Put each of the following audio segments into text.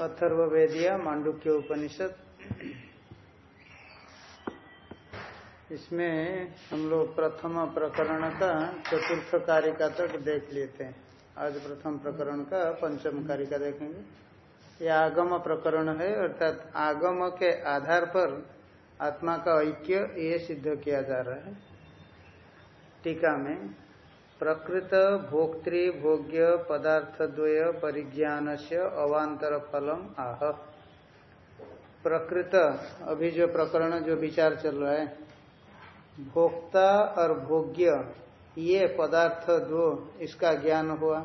अथर्वेदिया मांडुक्य उपनिषद। इसमें हम लोग प्रथम प्रकरण का चतुर्थ कारिका तक देख लेते हैं। आज प्रथम प्रकरण का पंचम कारिका देखेंगे। यह आगम प्रकरण है, अर्थात आगम के आधार पर आत्मा का ऐक्य ये सिद्ध किया जा रहा है। टीका में प्रकृत भोक्तृ भोग्य पदार्थ द्वय परिज्ञान से अवांतर फलम आह। प्रकृत, अभी जो प्रकरण, जो विचार चल रहा है, भोक्ता और भोग्य, ये पदार्थ दो इसका ज्ञान हुआ।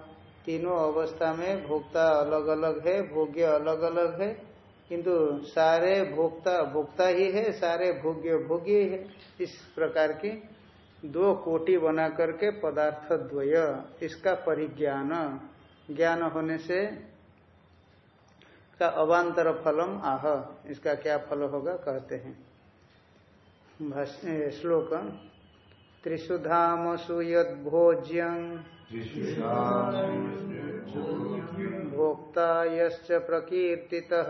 तीनों अवस्था में भोक्ता अलग अलग है, भोग्य अलग अलग है, किंतु सारे भोक्ता भोक्ता ही है, सारे भोग्य भोग्य है, इस प्रकार की दो कोटि बना करके पदार्थ द्वय इसका परिज्ञान। ज्ञान होने से का अवांतर फलम आह इसका क्या फल होगा कहते हैं। श्लोक। त्रिशुधामसु यद्भोज्यं भोक्ता यश्च प्रकीर्तितः।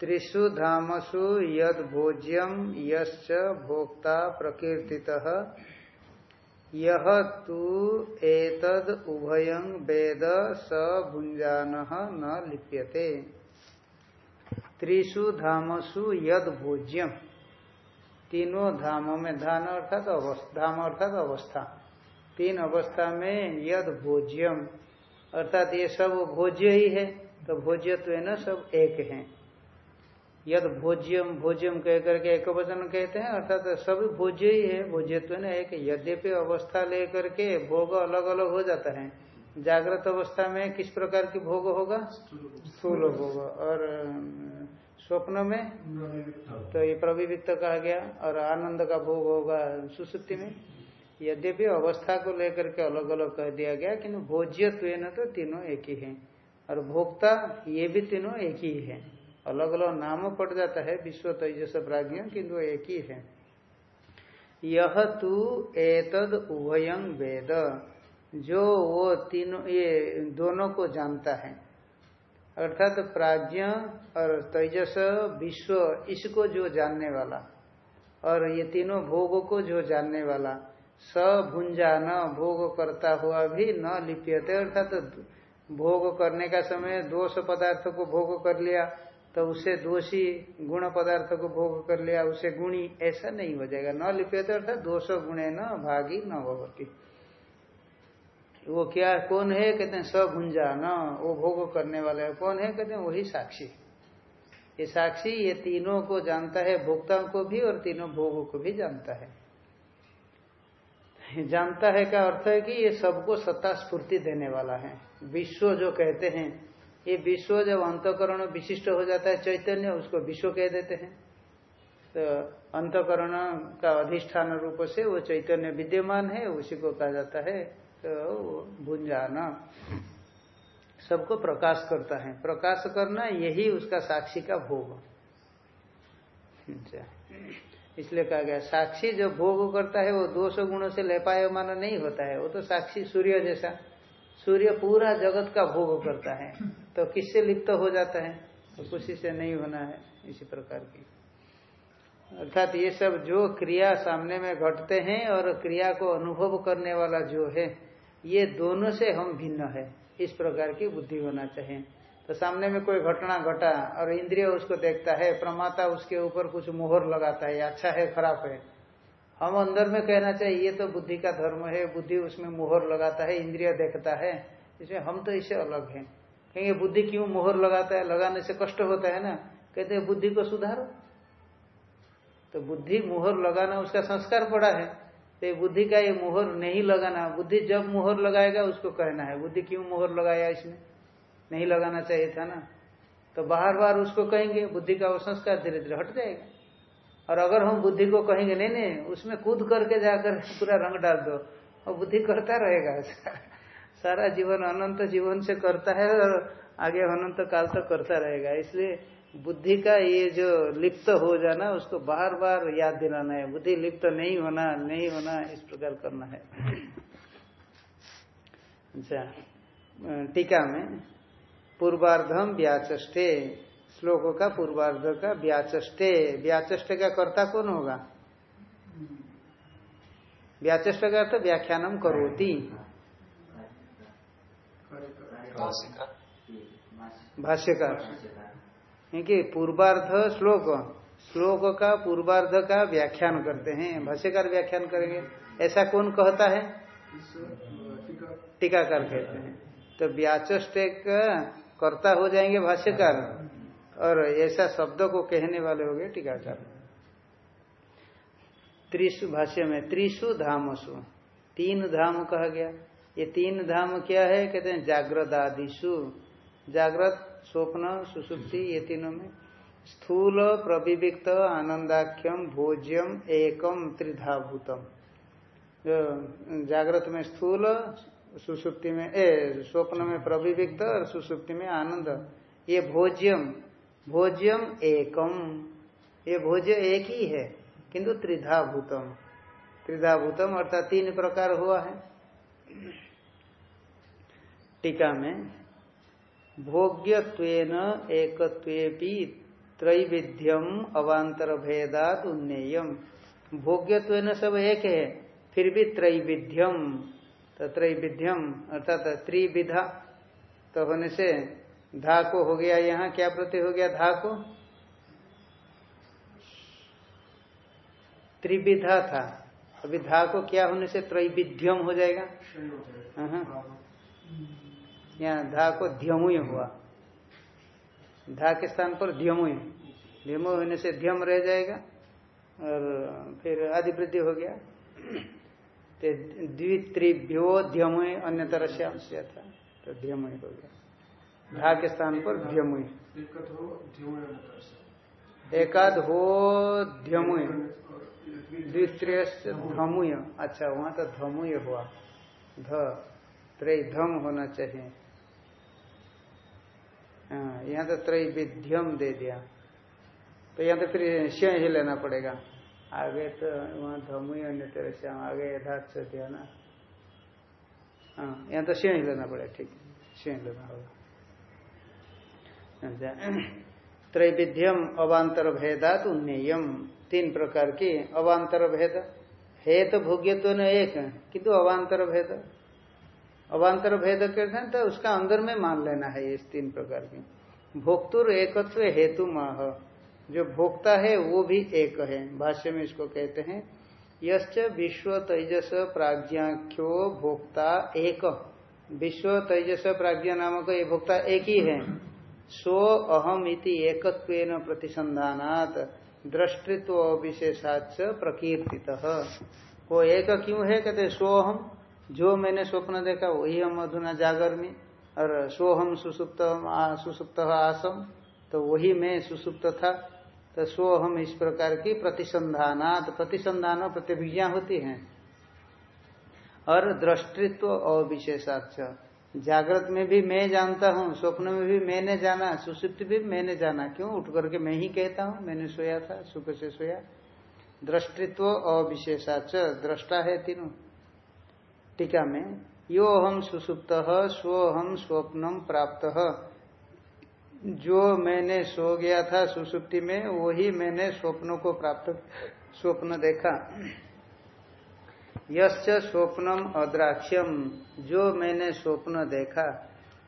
त्रिषु धामसु यद भोज्यम यश्च भोक्ता प्रकीर्ति यह तू एतद उभयं वेद स भुंजान न लिप्यते। त्रिषु धामसु यद भोज्यम तीनों धामों में धान अर्थात धाम अर्थात अवस्था। तीन अवस्था में यद भोज्यम अर्थात ये सब भोज्य ही है तो भोज्यत्व न सब एक है। यद भोज्यम भोज्यम कह करके एक वचन कहते हैं, अर्थात तो सब भोज्य ही है। भोज्यत्व न एक यद्यपि अवस्था लेकर के भोग अलग अलग हो जाता है। जागृत अवस्था में किस प्रकार की भोग होगा? स्थूल भोग। और स्वप्न में? तो ये प्रविविक्त कहा गया। और आनंद का भोग होगा सुसुप्ति में। यद्यपि अवस्था को लेकर के अलग अलग कह दिया गया, किन्तु भोज्यत्व तो तीनों एक ही है। और भोक्ता ये भी तीनों एक ही है। अलग अलग नाम पड़ जाता है विश्व तेजस प्राज्ञ, किंतु एक ही है। यह तू एतद उभयं वेद, जो वो तीनों, ये दोनों को जानता है। अर्थात तो प्राज्ञ और तेजस विश्व, इसको जो जानने वाला, और ये तीनों भोगों को जो जानने वाला, स भुंजा न भोग करता हुआ भी न लिप्यते। अर्थात तो भोग करने का समय दोष पदार्थ को भोग कर लिया तो उसे दोषी गुण पदार्थ को भोग कर लिया, उसे गुणी, ऐसा नहीं हो जाएगा। न लिप्यते अर्थात दोष गुणे न भागी न भगवती वो क्या, कौन है? कहते हैं सभुंजा न, वो भोग करने वाला है। कौन है? कहते हैं, वही साक्षी। ये साक्षी ये तीनों को जानता है, भोक्ताओं को भी और तीनों भोगों को भी जानता है। जानता है का अर्थ है कि ये सबको सत्ता स्फूर्ति देने वाला है। विश्व जो कहते हैं ये विश्व जब अंतकरण विशिष्ट हो जाता है चैतन्य, उसको विश्व कह देते हैं। तो अंतकरण का अधिष्ठान रूप से वो चैतन्य विद्यमान है, उसी को कहा जाता है तो भुंजाना। सबको प्रकाश करता है। प्रकाश करना यही उसका साक्षी का भोग। अच्छा। इसलिए कहा गया, साक्षी जो भोग करता है, वो दोष गुणों से लेपायमान नहीं होता है। वो तो साक्षी सूर्य जैसा। सूर्य पूरा जगत का भोग करता है। तो किससे लिप्त हो जाता है? तो खुशी से नहीं होना है, इसी प्रकार की। अर्थात ये सब जो क्रिया सामने में घटते हैं और क्रिया को अनुभव करने वाला जो है, ये दोनों से हम भिन्न है। इस प्रकार की बुद्धि होना चाहिए। तो सामने में कोई घटना घटा और इंद्रिय उसको देखता है, प्रमाता उसके ऊपर कुछ मोहर लगाता है अच्छा है, खराब है हम अंदर में कहना चाहिए, ये तो बुद्धि का धर्म है, बुद्धि उसमें मोहर लगाता है, इंद्रिय देखता है, इसमें हम तो इससे अलग हैं। कहेंगे बुद्धि क्यों मोहर लगाता है? लगाने से कष्ट होता है ना? कहते हैं, बुद्धि को सुधारो। तो बुद्धि मोहर लगाना उसका संस्कार पड़ा है। तो बुद्धि का ये मोहर नहीं लगाना, बुद्धि जब मोहर लगाएगा, उसको कहना है, बुद्धि क्यों मोहर लगाया इसमें नहीं लगाना चाहिए था ना? तो बार बार उसको कहेंगे, बुद्धि का वो संस्कार धीरे धीरे हट जाएगा। और अगर हम बुद्धि को कहेंगे, नहीं नहीं, उसमें कूद करके जाकर पूरा रंग डाल दो। और बुद्धि करता रहेगा सारा जीवन अनंत जीवन से करता है और आगे अनंत काल तक तो करता रहेगा। इसलिए बुद्धि का ये जो लिप्त हो जाना, उसको बार बार याद दिलाना है। बुद्धि लिप्त नहीं होना नहीं होना, इस प्रकार करना है। अच्छा टीका में पूर्वार्धम व्याचे श्लोकों का पूर्वार्ध का व्याचे व्याचे का कर्ता कौन होगा? व्याचष्ट का अर्थ व्याख्यानम करोती। भाष्यकार। क्योंकि पूर्वार्ध श्लोक। श्लोक का पूर्वार्ध का व्याख्यान करते हैं। भाष्यकार व्याख्यान करेंगे। ऐसा कौन कहता है? टीकाकार कहते हैं। तो व्याचष्टेक कर्ता हो जाएँगे भाष्यकार। और ऐसा शब्द को कहने वाले हो गए टीकाकार त्रिशु भाष्य में, त्रिशु धामसु। तीन धाम कहा गया। ये तीन धाम क्या है? कहते हैं जागृत आदिशु जागृत स्वप्न, सुसुप्ति, ये तीनों में। स्थूल, प्रविविक्त, आनंदाख्यम, भोज्यम, एकम, त्रिधाभूतम। जागृत में स्थूल, सुसुप्ति में, ए, स्वप्न में प्रविविक्त और सुसुप्ति में आनंद। ये भोज्यम भोज्यम एकम। ये भोज्य एक ही है, किंतु त्रिधा भूतम त्रिधा भूतम अर्थात तीन प्रकार हुआ है। टीका में, भोग्यत्वेन एकत्वेपि त्रैविध्यम अवांतर भेदात उन्नेयम। भोग्यत्वेन सब एक है, फिर भी त्रैविध्यम। तो त्रैविध्यम अर्थात त्रिविधा। तो होने से धा को हो गया यहाँ, क्या प्रति हो गया? धा को? त्रिविधा था। अभी धा को क्या होने से त्रैविध्यम हो जाएगा। यहाँ धा को ध्यमुय हुआ। धा के स्थान पर ध्यमुय। ध्यमु होने से ध्यम रह जाएगा और फिर आदि वृद्धि हो गया। द्वित्रिभ्यो ध्यमुय अन्य तरह से अंश था तो ध्यमुय हो गया। धा के स्थान पर ध्यमुय एकाद हो द्वितीय धमुय। अच्छा वहाँ तो धमुय हुआ। ध, त्रय धम होना चाहिए। हाँ यहाँ तो त्रय विध्यम दे दिया। तो यहाँ तो फिर श्य ही लेना पड़ेगा। आगे तो वहाँ धमुय अन्य से आगे यथार्थ दिया ना। हाँ यहाँ तो श्य ही लेना पड़ेगा, ठीक। श्य लेना होगा। त्रैविध्यम अवांतर भेदात उन्नयम। तीन प्रकार की अवांतर भेद है तो भोग्य तो न एक, किंतु अवांतर भेद अवांतर भेद कहते हैं तो उसका अंदर में मान लेना है इस तीन प्रकार की। भोक्तुर एकत्व हेतु माह। जो भोक्ता है, वो भी एक है। भाष्य में इसको कहते हैं। यश्च विश्व तेजस प्राज्ञाख्यो भोक्ता एक। विश्व तेजस प्राज्ञा नामक ये भोक्ता एक ही है। सो अहम इति एकत्व प्रतिसंधानात दृष्टित्व विशेषाच प्रकीर्ति वो एक क्यों है? कहते सोहम जो मैंने स्वप्न देखा, वही हम अधुना जागर में और सोहम सुसुप्त सुसुप्त आसम। तो वही मैं सुसुप्त था। तो सोहम इस प्रकार की प्रतिसंधानात, प्रतिसंधान प्रतिभिज्ञा होती है। और दृष्टित्व अविशेषाच जागृत में भी मैं जानता हूँ, स्वप्न में भी मैंने जाना, सुसुप्त भी मैंने जाना। क्यों? उठ करके मैं ही कहता हूँ, मैंने सोया था, सुख से सोया। दृष्टित्व अविशेषाच, दृष्टा है तीनों। टीका में यो हम सुसुप्त स्व हम स्वप्नम प्राप्त। जो मैंने सो गया था सुसुप्ति में, वही मैंने स्वप्नों को प्राप्त, स्वप्न देखा। यश्च स्वप्नम अद्राक्ष्यम। जो मैंने स्वप्न देखा,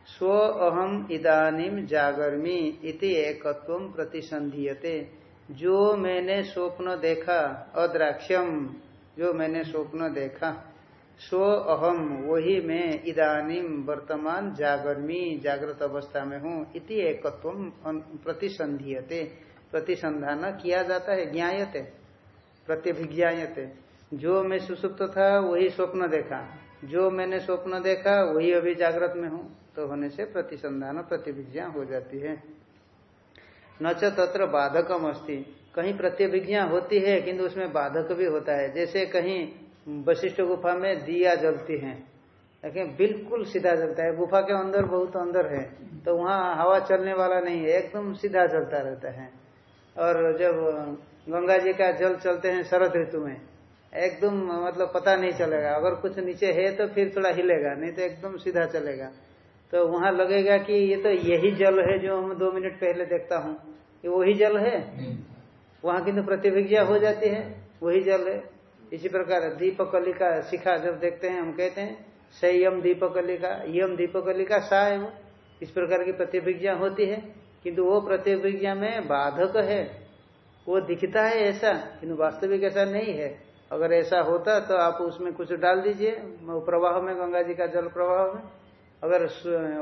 स्व अहम इदानीम जागर्मी इति एकत्व प्रतिसंधीयते जो मैंने स्वप्न देखा, अद्राक्ष्यम। जो मैंने स्वप्न देखा, स्व अहम, वही मैं इदानीम वर्तमान जागर्मी, जागृत अवस्था में हूँ इति एकत्व प्रतिसंधीयते प्रतिसंधान किया जाता है, ज्ञायते। प्रत्यभिज्ञाते जो मैं सुसुप्त था, वही स्वप्न देखा। जो मैंने स्वप्न देखा, वही अभी जागृत में हूँ। तो होने से प्रतिसंधान प्रतिभिज्ञा हो जाती है। न च तत्र बाधकम अस्ति। कहीं प्रत्यभिज्ञा होती है, किंतु उसमें बाधक भी होता है। जैसे कहीं वशिष्ठ गुफा में दिया जलती है। लेकिन बिल्कुल सीधा जलता है। गुफा के अंदर बहुत अंदर है। तो वहाँ हवा चलने वाला नहीं है। एकदम सीधा जलता रहता है। और जब गंगा जी का जल चलते हैं शरद ऋतु में एकदम मतलब पता नहीं चलेगा। अगर कुछ नीचे है तो फिर थोड़ा हिलेगा नहीं तो एकदम सीधा चलेगा। तो वहाँ लगेगा कि ये तो यही जल है जो हम दो मिनट पहले देखता हूँ। ये वही जल है? वहाँ किन्तु प्रतिभिज्ञा हो जाती है। वही जल है। इसी प्रकार दीपकली का शिखा जब देखते हैं हम कहते हैं संयम दीपकली का यम दीपकली का सा है इस प्रकार की प्रतिभिज्ञा होती है। किंतु वो प्रतिभिज्ञा में बाधक है। वो दिखता है ऐसा किंतु वास्तविक ऐसा नहीं है। अगर ऐसा होता तो आप उसमें कुछ डाल दीजिए। प्रवाह में गंगा जी का जल प्रवाह में। अगर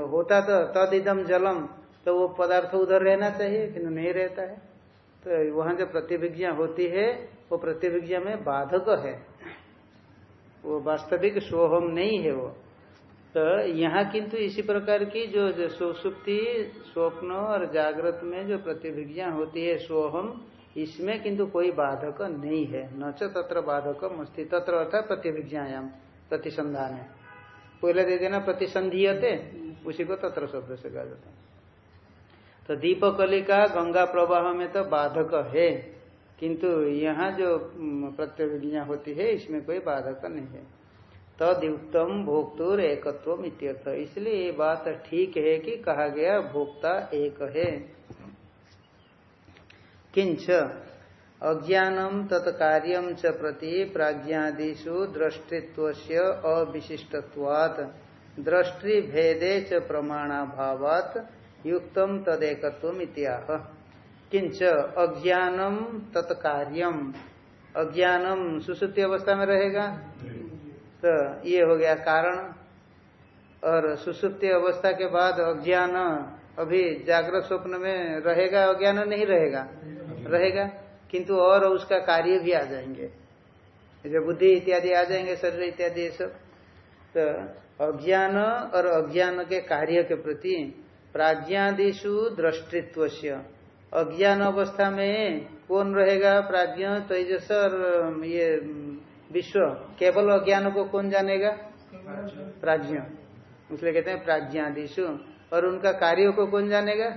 होता तो तद इदम जलम तो वो पदार्थ उधर रहना चाहिए किंतु नहीं रहता है। तो वहाँ जो प्रतिभिज्ञा होती है वो प्रतिभिज्ञा में बाधक है। वो वास्तविक सोहम नहीं है वो। तो यहाँ किंतु इसी प्रकार की जो, जो सुसुप्ति स्वप्न और जागृत में जो प्रतिभिज्ञा होती है सोहम इसमें किंतु कोई बाधक नहीं है। न च तत्र बाधक मस्ती तत्र अर्थात प्रतिभिज्ञायाम प्रतिसंधान। है पहले दे देना प्रतिसंधीयते, उसी को तत्र शब्द से कहा जाता है। तो दीपकली का गंगा प्रवाह में तो बाधक है, किंतु यहाँ जो प्रतिज्ञा होती है, इसमें कोई बाधक नहीं है। तदयुक्तम भोक्तुर एकत्व इत्यर्थ। इसलिए ये बात ठीक है कि कहा गया, भोक्ता एक है। किंच अज्ञानम तत्कार्यम च प्रति प्राज्ञादिषु दृष्टित्व अविशिष्टवात् दृष्टि भेदे च प्रमाणाभावात युक्तम तदेकत्व किंच अज्ञानम तत्कार्यम अज्ञानम सुसुप्ति अवस्था में रहेगा? तो ये हो गया कारण। और सुसुप्ति अवस्था के बाद अज्ञान अभी जागृत स्वप्न में रहेगा, अज्ञान नहीं रहेगा? रहेगा। किंतु और उसका कार्य भी आ जाएँगे। जो बुद्धि इत्यादि आ जाएँगे शरीर इत्यादि ये सब। तो अज्ञान और अज्ञान के कार्य के प्रति प्राज्ञादिशु दृष्टित्व अज्ञान अवस्था में कौन रहेगा प्राज्ञ? तेजस और ये विश्व केवल अज्ञान को कौन जानेगा? प्राज्ञ। इसलिए कहते हैं प्राज्ञादिशु और उनका कार्यों को कौन जानेगा?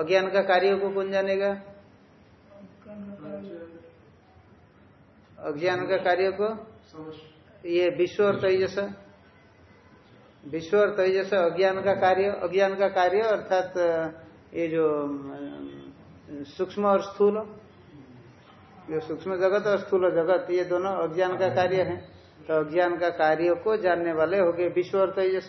अज्ञान का कार्य को कौन जानेगा? अज्ञान का कार्य को? ये विश्व और तेजस। विश्व और तेजस, अज्ञान का कार्य, अज्ञान का कार्य, अर्थात ये जो सूक्ष्म और स्थूल। जो सूक्ष्म जगत और स्थूल जगत, ये दोनों अज्ञान का कार्य है। तो अज्ञान का कार्य को जानने वाले हो गए विश्व और तेजस।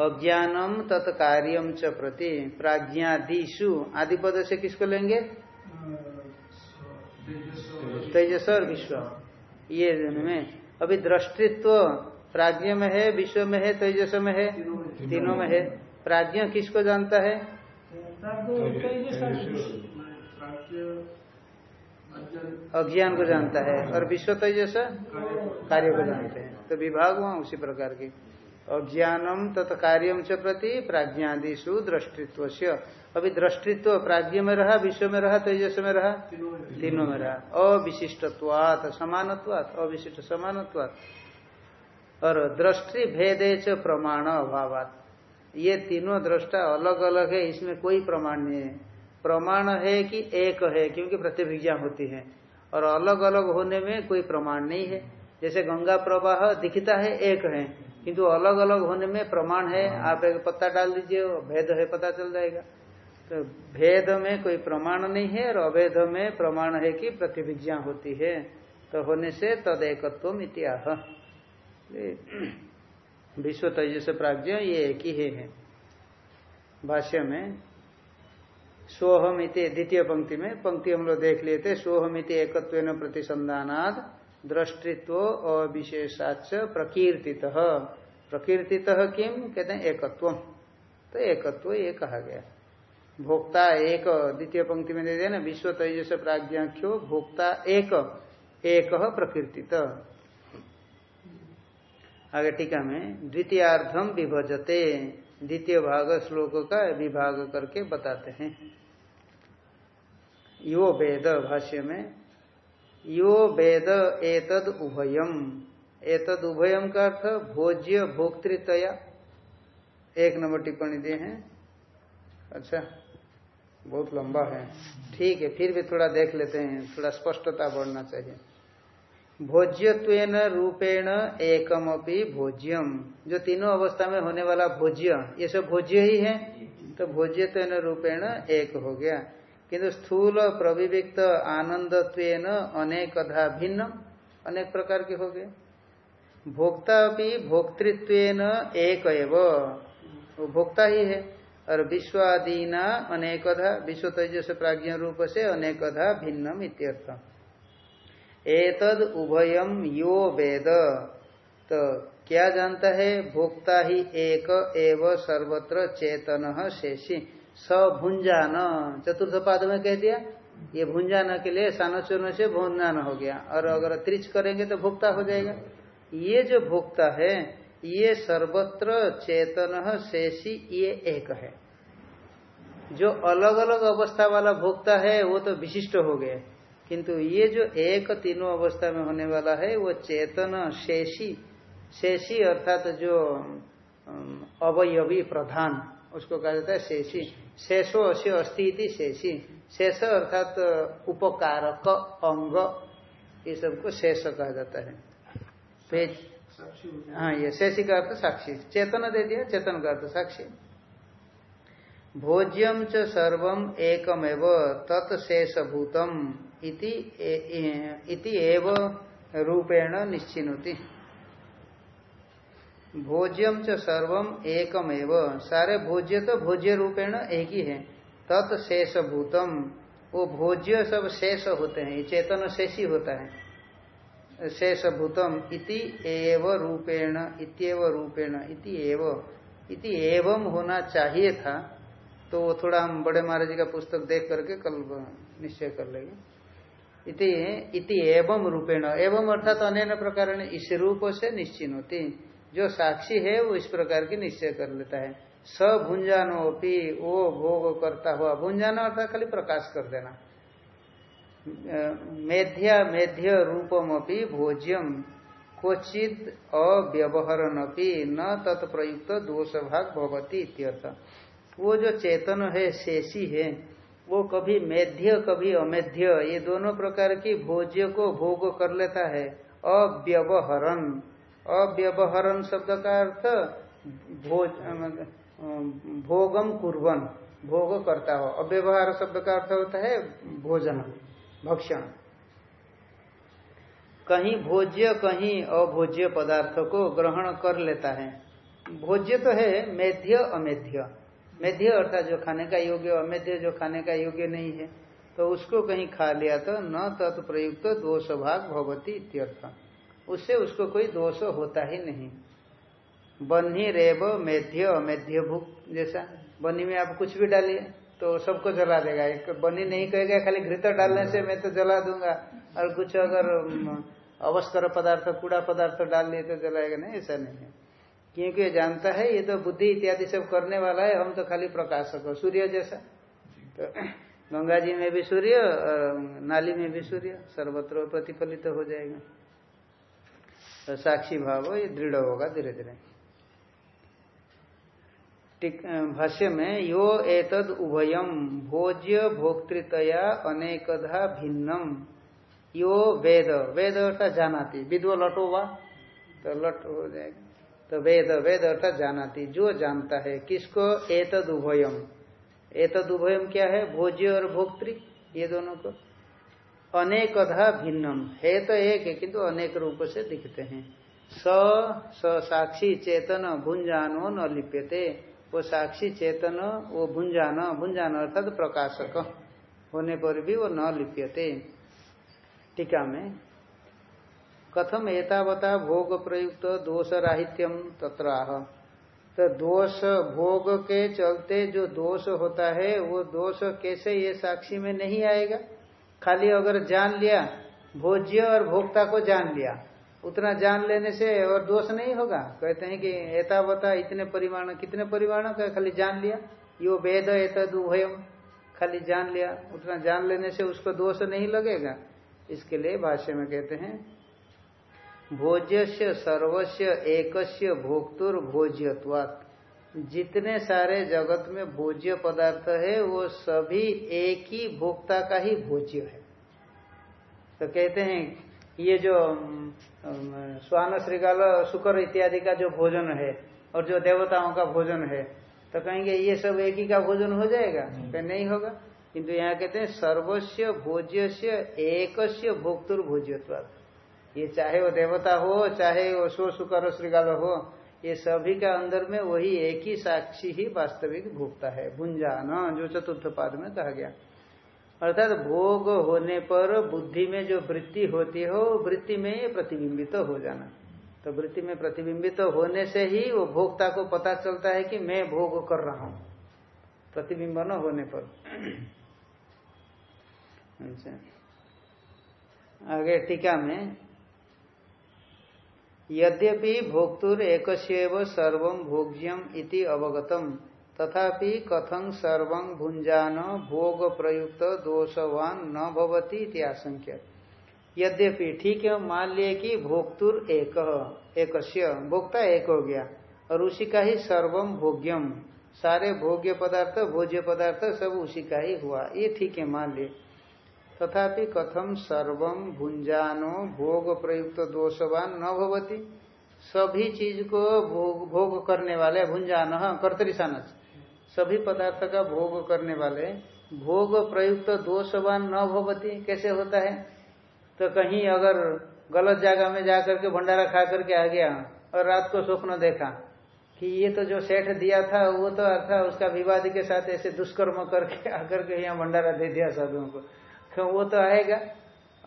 अज्ञानम तत्कार्यम च प्रति प्राज्ञादिशु आदि पद से किसको लेंगे? तेजस और विश्व। ये में। अभी दृष्टित्व प्राज्ञ में है, विश्व में है तेजस में है? तीनों में है। प्राज्ञ किसको जानता है? अज्ञान को जानता है और विश्व तेजस कार्य को जानते हैं। तो विभाग वहाँ उसी प्रकार की। अज्ञानम तथा च प्रति प्राज्ञादिशु दृष्टित्व अभी दृष्टित्व प्राज्ञ में रहा, विश्व में रहा, तेजस में रहा? तीनों में रहा। अविशिष्टत्वात, समानत्वात, अविशिष्ट समानत्वात। और दृष्टि भेदे च प्रमाण अभावात। ये तीनों दृष्टा अलग अलग है, इसमें कोई प्रमाण नहीं है। प्रमाण है कि एक है, क्योंकि प्रतिभिज्ञा होती है। और अलग अलग होने में कोई प्रमाण नहीं है। जैसे गंगा प्रवाह दिखता है, एक है। किंतु अलग अलग होने में प्रमाण है। आप एक पत्ता डाल दीजिए भेद है पता चल जाएगा। तो भेद में कोई प्रमाण नहीं है और अभेद में प्रमाण है कि प्रतिविज्ञा होती है। तो होने से तद एकत्व इतिहा विश्व तेजस प्राज्ञ ये एक ही है। भाष्य में सोहमिति द्वितीय पंक्ति में पंक्ति हम लोग देख लिए थे सोहमिति एकत्व प्रतिसंधानाद दृष्टित्व अविशेषाच प्रकीर्ति प्रकीर्ति किम कहते हैं एकत्व तो एकत्व ये कहा गया। भोक्ता एक, द्वितीय पंक्ति में दे दिया ना, विश्व तेजस प्राज्ञाख्यो भोक्ता एक एक प्रकृति आगे टीका में द्वितीयार्धम विभजते। द्वितीय भाग श्लोक का विभाग करके बताते हैं। यो वेद भाष्य में यो वेद एतद उभयम। एतद उभयम का अर्थ भोज्य, भोक्तृतया। एक नंबर टिप्पणी दिए हैं। अच्छा बहुत लंबा है। ठीक है, फिर भी थोड़ा देख लेते हैं। थोड़ा स्पष्टता बढ़ना चाहिए। भोज्यत्व रूपेण एकमपि भोज्यम। जो तीनों अवस्था में होने वाला भोज्य, ये सब भोज्य ही है? तो भोज्यत्व रूपेण एक हो गया। किंतु स्थूल प्रविविक्त आनंदत्व अनेकधा भिन्न, अनेक प्रकार के हो गए। भोक्ता भी भोक्तृत्व एक वो भोक्ता ही है। और विश्वादीना अनेकधा विश्व तेजस प्राज्ञ रूप से अनेकधा भिन्नम इत्यर्थ एतद उभयम यो वेद। तो क्या जानता है? भोक्ता ही एक एव सर्वत्र चेतन शेषी। सभुंजान चतुर्थ पाद में कह दिया, ये भुंजान के लिए सानचूर्ण से भुंजान हो गया। और अगर त्रिच करेंगे तो भोक्ता हो जाएगा। ये जो भोक्ता है, ये सर्वत्र चेतन शेषी, ये एक है। जो अलग अलग अवस्था वाला भोक्ता है, वो तो विशिष्ट हो गए किंतु ये जो एक तीनों अवस्था में होने वाला है, वो चेतन शेषी शेषी अर्थात तो जो अवयवी प्रधान, उसको कहा जाता है शेषी। शेषो अश्य अस्थिति शेषी. शेष अर्थात तो उपकारक अंग ये सबको शेष कहा जाता है. पेज हाँ. ये शेषी का अर्थ साक्षी. चेतन दे दिया चेतन का अर्थ साक्षी. भोज्यम च सर्वम एकमेव तत्शेषभूतम इति इति एव रूपेण निश्चिनोति. भोज्यम च सर्वम एकमेव। सारे भोज्य तो भोज्य रूपेण एक ही है। तत्शेषभूतम वो भोज्य सब शेष होते हैं। चेतन शेषी होता है। शेषभूतम इति एव रूपेण, इत्येव रूपेण, इति एव। इति एवं होना चाहिए था। तो वो थोड़ा हम बड़े महाराज जी का पुस्तक देख करके कल निश्चय कर लेंगे। इति इति एवं रूपेण। एवं अर्थात अन्य प्रकार इस रूप से निश्चिन होती। जो साक्षी है, वो इस प्रकार की निश्चय कर लेता है। स भुंजानो वो भोग करता हुआ। भुंजानो अर्थात खाली प्रकाश कर देना। मेध्या, मेध्य रूपम अपनी भोज्यम। क्वचित अव्यवहरन न तत्प्रयुक्त दोष भाग भगवती इत्यर्थ। वो जो चेतन है, शेषी है, वो कभी मेध्य, कभी अमेध्य, ये दोनों प्रकार की भोज्य को भोग कर लेता है। अव्यवहरन अव्यवहरन शब्द का अर्थ भोज भोगम कुर्बन भोग करता हो। अव्यवहार शब्द का अर्थ होता है भोजन, भक्षण। कहीं भोज्य, कहीं अभोज्य पदार्थ को ग्रहण कर लेता है। भोज्य तो है मेध्य, अमेध्य। मेध्य अर्थात जो खाने का योग्य, अमेध्य जो खाने का योग्य नहीं है तो उसको कहीं खा लिया तो न तत्प्रयुक्त दोष भाग भगवती इत्यर्थ। उससे उसको कोई दोष होता ही नहीं। बन्ही रेब मेध्य अमेध्य भूख जैसा। बन्ही में आप कुछ भी डालिए तो सबको जला देगा। एक बनी नहीं कहेगा, खाली घृत डालने से मैं तो जला दूँगा। और कुछ अगर अवस्कर पदार्थ, कूड़ा पदार्थ डाल लिए तो जलाएगा। नहीं, ऐसा नहीं है। क्योंकि ये जानता है, ये तो बुद्धि इत्यादि सब करने वाला है, हम तो खाली प्रकाशक सूर्य जैसा। तो गंगा जी में भी सूर्य नाली में भी सूर्य, सर्वत्र प्रतिफलित तो हो जाएगा। साक्षी भाव, ये दृढ़ होगा धीरे धीरे। भाष्य में, यो एतद उभयम भोज्य भोक्तृतया अनेकधा भिन्नम। यो वेद वेद अर्थात जानाती। विद्व लटो वा? तो लट हो जाएगा। तो वेद वेद अर्थात जानाती। जो जानता है, किसको? एतद उभयम एतद उभयम क्या है? भोज्य और भोक्तृ, ये दोनों को। अनेकधा भिन्नम। है तो एक है, किंतु अनेक रूप से दिखते हैं। स स साक्षी चेतन भुंजानो न लिप्यते। वो साक्षी चेतन, वो भुंजान भुंजान अर्थात प्रकाशक। होने पर भी वो न लिप्यते। टीका में, कथम एतावता भोग प्रयुक्त दोष राहित्यम तत्र तो दोष भोग के चलते जो दोष होता है, वो दोष कैसे ये साक्षी में नहीं आएगा? खाली अगर जान लिया, भोज्य और भोक्ता को जान लिया, उतना जान लेने से और दोष नहीं होगा? कहते हैं कि एतावता इतने परिमाण, कितने परिमाण का खाली जान लिया? यो वेद एतद उभयम खाली जान लिया, उतना जान लेने से उसको दोष नहीं लगेगा? इसके लिए भाष्य में कहते हैं भोज्य सर्वस्व एकस्य भोक्तुर भोज्यवात जितने सारे जगत में भोज्य पदार्थ है वो सभी एक ही भोक्ता का ही भोज्य है। तो कहते हैं ये जो स्वान श्रीकाल शुक्र इत्यादि का जो भोजन है और जो देवताओं का भोजन है तो कहेंगे ये सब एक ही का भोजन हो जाएगा? तो नहीं होगा। किंतु यहाँ कहते हैं सर्वस्व भोज्य से एक भोक्तुर भोज्यत्व ये चाहे वो देवता हो चाहे वो सो शुक्र श्रीकाल हो ये सभी का अंदर में वही एक ही साक्षी ही वास्तविक भोगता है। भुंजान, जो चतुर्थ पाद में कहा गया। अर्थात भोग होने पर बुद्धि में जो वृत्ति होती हो वृत्ति में प्रतिबिंबित तो हो जाना। तो वृत्ति में प्रतिबिंबित तो होने से ही वो भोक्ता को पता चलता है कि मैं भोग कर रहा हूँ। प्रतिबिंब न होने पर। अच्छा। आगे टीका में यद्यपि भोक्तुर एक सर्व भोज्यम इति अवगतम, तथापि कथं सर्व भुंजान भोग प्रयुक्त दोषवान न भवती इति आशंक्य यद्यपि ठीक है, मान लिए कि भोक्तुर एक एक भोक्ता एक हो गया, और उसी का ही सर्वम भोग्यम। सारे भोग्य पदार्थ, भोज्य पदार्थ सब उसी का ही हुआ। ये ठीक है, मान लिए। तथापि कथम सर्वम भुंजानो भोग प्रयुक्त दोषवान न भवती। सभी चीज़ को भोग भोग करने वाले भुंजान हाँ, कर्तरिशान सभी पदार्थ का भोग करने वाले भोग प्रयुक्त दोषवान न भवती कैसे होता है? तो कहीं अगर गलत जगह में जाकर के भंडारा खा करके आ गया और रात को स्वप्न देखा कि ये तो जो सेठ दिया था वो तो था उसका विवाद के साथ ऐसे दुष्कर्म करके आकर के यहाँ भंडारा दे दिया साधुओं को। तो वो तो आएगा।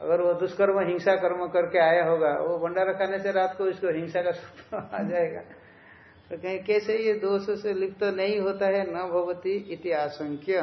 अगर वो दुष्कर्म, हिंसा कर्म करके आया होगा, वो भंडारा खाने से रात को इसको हिंसा का सूत्र आ जाएगा। तो कहीं, कैसे ये दोष से लिप्त तो नहीं होता है? न भवती इति आशंक्य।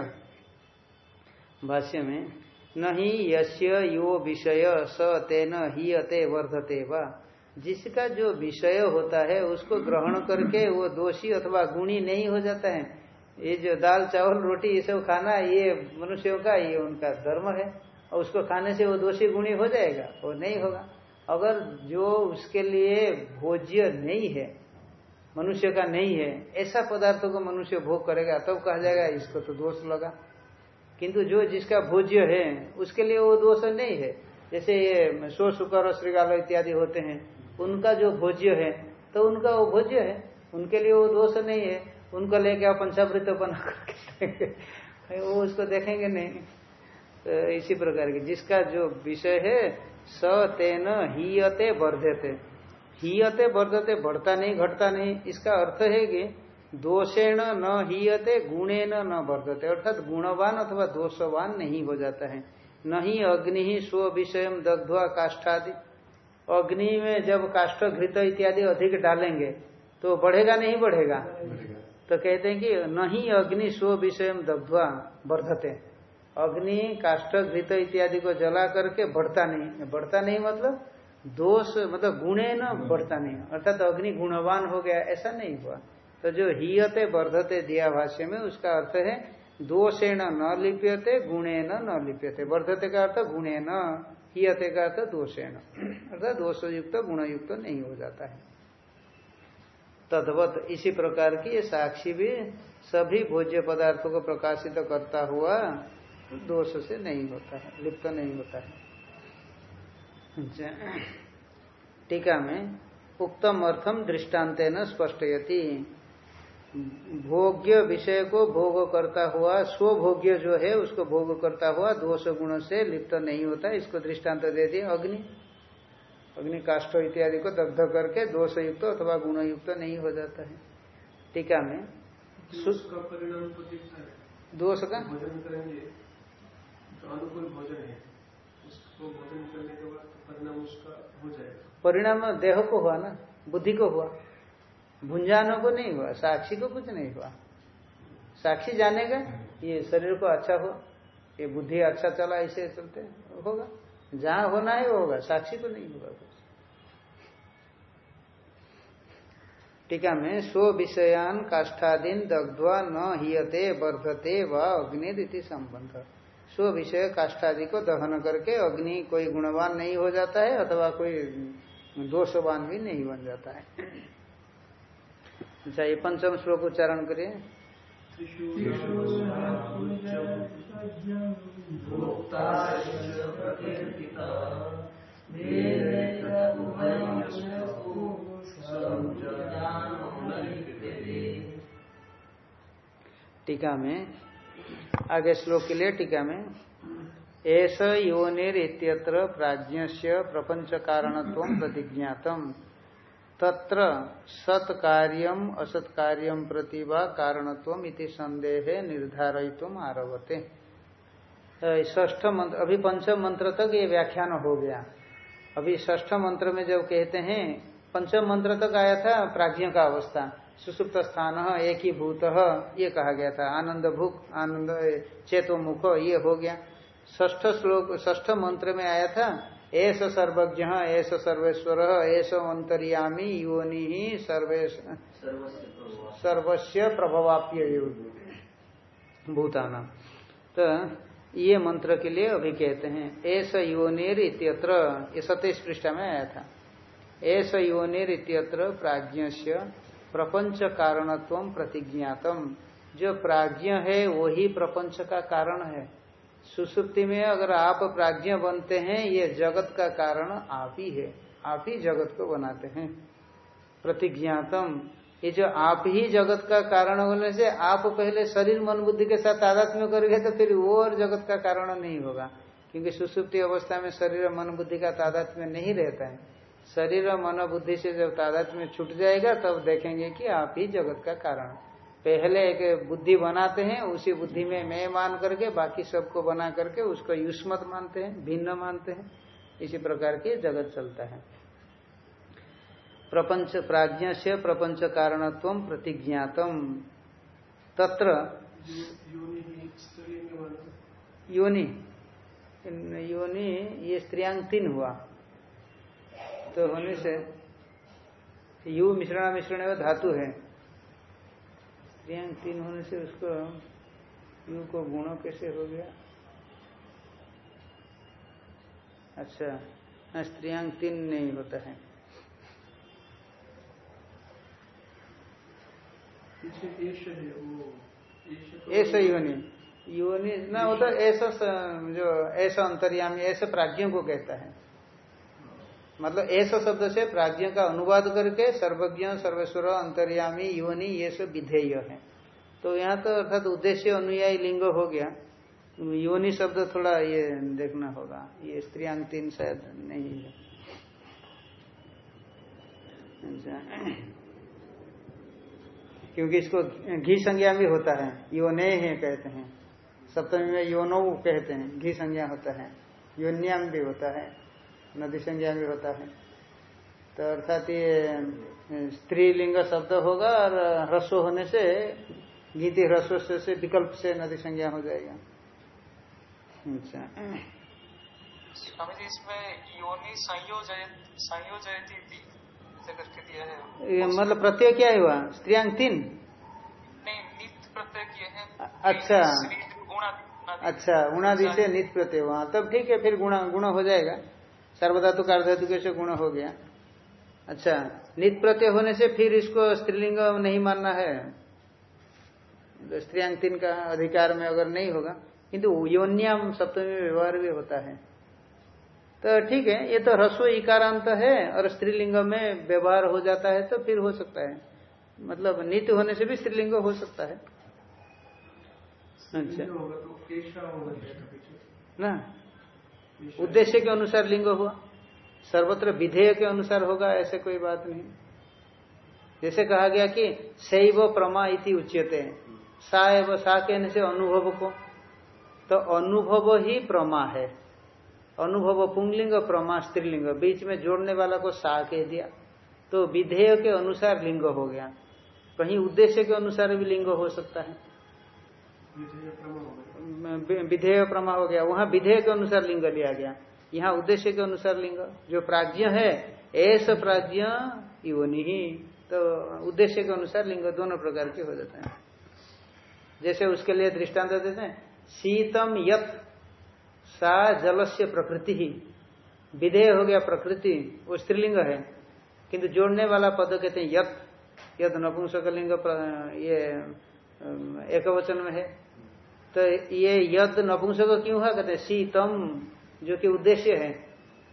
भाष्य में, नहीं यश्य यो विषय स तेन ही अते वर्धते वा। जिसका जो विषय होता है, उसको ग्रहण करके वो दोषी अथवा गुणी नहीं हो जाता है। ये जो दाल, चावल, रोटी, ये सब खाना, ये मनुष्यों का, ये उनका धर्म है। और उसको खाने से वो दोषी गुणी हो जाएगा, वो नहीं होगा। अगर जो उसके लिए भोज्य नहीं है, मनुष्य का नहीं है, ऐसा पदार्थों को मनुष्य भोग करेगा, तब कहा जाएगा, इसको तो दोष लगा। किंतु जो जिसका भोज्य है, उसके लिए वो दोष नहीं है। जैसे ये सो शुकर और श्रीगाल इत्यादि होते हैं, उनका जो भोज्य है तो उनका वो भोज्य है, उनके लिए वो दोष नहीं है। उनको लेके आप पंचावृत बना करके वो उसको देखेंगे नहीं। तो इसी प्रकार की, जिसका जो विषय है स तेन हीयते वर्धते। हीयते वर्धते, बढ़ता नहीं, घटता नहीं, इसका अर्थ है कि दोषेण न हीयते, गुणेन न वर्धते। अर्थात गुणवान अथवा दोषवान नहीं हो जाता है। न ही अग्नि ही स्व विषय दग्ध्वा काष्ठादि। अग्नि में जब काष्ठ घृत इत्यादि अधिक डालेंगे तो बढ़ेगा नहीं बढ़ेगा। तो कहते हैं कि नहीं अग्नि स्व विषय दग्ध्वा वर्धते। अग्नि काष्ठ घृत इत्यादि को जला करके बढ़ता नहीं। बढ़ता नहीं मतलब दोष मतलब गुणे न बढ़ता नहीं। अर्थात तो अग्नि गुणवान हो गया, ऐसा नहीं हुआ। तो जो हियते, वर्धते दिया भाष्य में, उसका अर्थ है दोषेण न लिप्यते गुणे न लिप्यते। वर्धते का अर्थ गुणे न हियते का अर्थ दोषेण। अर्थात दोषयुक्त, गुणयुक्त नहीं हो जाता है। तदवत इसी प्रकार की ये साक्षी भी सभी भोज्य पदार्थों को प्रकाशित करता हुआ दोष से नहीं होता है, लिप्त तो नहीं होता है। अच्छा। टीका में उक्तम अर्थम दृष्टांत न स्पष्टयति। भोग्य विषय को भोग करता हुआ, स्वभोग्य जो है उसको भोग करता हुआ दोष गुण से लिप्त नहीं होता, इसको दृष्टांत दे दिए अग्नि। अग्नि काष्ठ इत्यादि को दग्ध करके दोष युक्त अथवा गुण युक्त नहीं हो जाता है। टीका में दोष का भोजन करेंगे तो अनुकूल भोजन है उसको भोजन करने के बाद परिणाम उसका हो जाएगा। परिणाम देह को हुआ ना? बुद्धि को हुआ? भुंजानों को नहीं हुआ साक्षी को कुछ नहीं हुआ? साक्षी जानेगा ये शरीर को अच्छा हो ये बुद्धि अच्छा चला इसे चलते होगा। जहाँ होना है होगा, साक्षी को नहीं होगा कुछ। टीका में स्व विषयान काष्ठादीन दग्ध्वा न हियते, वर्धते व अग्नि संबंध। स्व विषय काष्ठादि को दहन करके अग्नि कोई गुणवान नहीं हो जाता है, अथवा कोई दोषवान भी नहीं बन जाता है। अच्छा ये पंचम श्लोक उच्चारण करिए। टीका में, आगे श्लोक के लिए टीका में एस योनिर प्राज्ञ से प्रपंच कारणत्व प्रतिज्ञातम। तत्र सत कार्यम असत कार्यम प्रतिभा कारणत्व इति संदेह निर्धारित आरभते। ष्ठ मंत्र, अभी पंचम मंत्र तक ये व्याख्यान हो गया। अभी ष्ठ मंत्र में जब कहते हैं, पंचम मंत्र तक आया था, प्राज्ञ का अवस्था। सुसुप्त स्थान एक ही भूत ये कहा गया था। आनंद भूख, आनंद चेतो मुख, ये हो गया। ष्ठ श्लोक ष्ठ मंत्र में आया था ऐस सर्वज्ञ ऐस सर्वेश्वर ऐस अंतर्यामी योनि ही सर्वेश सर्वस्व प्रभवाप्य भूताना। तो ये मंत्र के लिए अभी कहते हैं, ऐस योनिर इत्यत्र, ये सतीश पृष्ठ में आया था। एस योनिर इत्यत्र प्राज्ञ प्रपंच कारणत्व प्रतिज्ञातम। जो प्राज्ञ है, वही प्रपंच का कारण है। सुसुप्ति में अगर आप प्राज्ञ बनते हैं, ये जगत का कारण आप ही है। आप ही जगत को बनाते हैं। प्रतिज्ञातम। ये जो आप ही जगत का कारण होने से आप पहले शरीर मन बुद्धि के साथ तादात्म्य करेंगे तो फिर वो और जगत का कारण नहीं होगा। क्योंकि सुसुप्ति अवस्था में शरीर मन बुद्धि का तादात्म्य नहीं रहता है। शरीर और मन बुद्धि से जब तादात में छूट जाएगा, तब देखेंगे कि आप ही जगत का कारण। पहले एक बुद्धि बनाते हैं, उसी बुद्धि में मैं मान करके, बाकी सबको बना करके उसको युष्मत मानते हैं, भिन्न मानते हैं। इसी प्रकार के जगत चलता है। प्रपंच प्राज्ञ से प्रपंच कारणत्व प्रतिज्ञातम। तत्र योनि योनि ये स्त्रियांग तीन हुआ। तो होने से यु मिश्रण मिश्रण धातु है। स्त्रियांग तीन होने से उसको यु को गुण कैसे हो गया? अच्छा स्त्रियांग तीन नहीं होता है। ऐसा योनि। योनि ना होता ऐसा जो ऐसा अंतर्यामी, ऐसे प्राज्ञों को कहता है। मतलब ऐसा शब्द से प्राज्ञ का अनुवाद करके सर्वज्ञ, सर्वेश्वर, अंतर्यामी, योनि, ये सब विधेय है। तो यहाँ तो अर्थात उद्देश्य अनुयायी लिंग हो गया। योनि शब्द थोड़ा ये देखना होगा। ये स्त्रियांग तीन शायद नहीं है। अच्छा। क्योंकि इसको घी संज्ञा भी होता है। योने है कहते हैं। सप्तमी में योनो कहते हैं। घी संज्ञा होता है। योन्याम भी होता है। नदी संज्ञा भी होता है। तो अर्थात ये स्त्रीलिंग शब्द होगा और ह्रस्व होने से, गीति ह्रस्व से विकल्प से नदी संज्ञा हो जाएगा। अच्छा। स्वामी जी, इसमें योनि संयोजयती मतलब प्रत्यय क्या हुआ स्त्रियांग तीन? अच्छा। अच्छा उणादि से नित्य प्रत्यय हुआ तब ठीक है फिर गुणा गुण हो जाएगा। सर्वधातु कार्धातु कैसे गुण हो गया। अच्छा नित प्रत्यय होने से फिर इसको स्त्रीलिंग नहीं मानना है। तो स्त्रियांग तीन का अधिकार में अगर नहीं होगा किंतु योन्याम सप्तमी व्यवहार भी होता है। तो ठीक है ये तो ह्रस्व इकारांत है और स्त्रीलिंग में व्यवहार हो जाता है तो फिर हो सकता है। मतलब नित्य होने से भी स्त्रीलिंग हो सकता है। अच्छा। ना? उद्देश्य के अनुसार लिंग हुआ। सर्वत्र विधेय के अनुसार होगा ऐसे कोई बात नहीं। जैसे कहा गया कि शैव प्रमा इति उच्यते। सा एवं सा कहने से अनुभव को। तो अनुभव ही प्रमा है। अनुभव पुंगलिंग प्रमा स्त्रीलिंग। बीच में जोड़ने वाला को सा कह दिया। तो विधेय के अनुसार लिंग हो गया। कहीं उद्देश्य के अनुसार भी लिंग हो सकता है। विधेय प्रमा हो गया। वहाँ विधेय के अनुसार लिंग लिया गया। यहाँ उद्देश्य के अनुसार लिंग। जो प्राज्ञ है ऐसा प्राज्ञ योनि ही। तो उद्देश्य के अनुसार लिंग दोनों प्रकार के हो जाते हैं। जैसे उसके लिए दृष्टांत देते हैं। शीतम यत सा जलस्य प्रकृति ही। विधेय हो गया प्रकृति, वो स्त्रीलिंग है। किंतु जोड़ने वाला पद कहते हैं यत। यद नपुंसकलिंग ये एक वचन में है। तो ये यद नपुंसक क्यों है? कहते हैं शीतम, जो कि उद्देश्य है।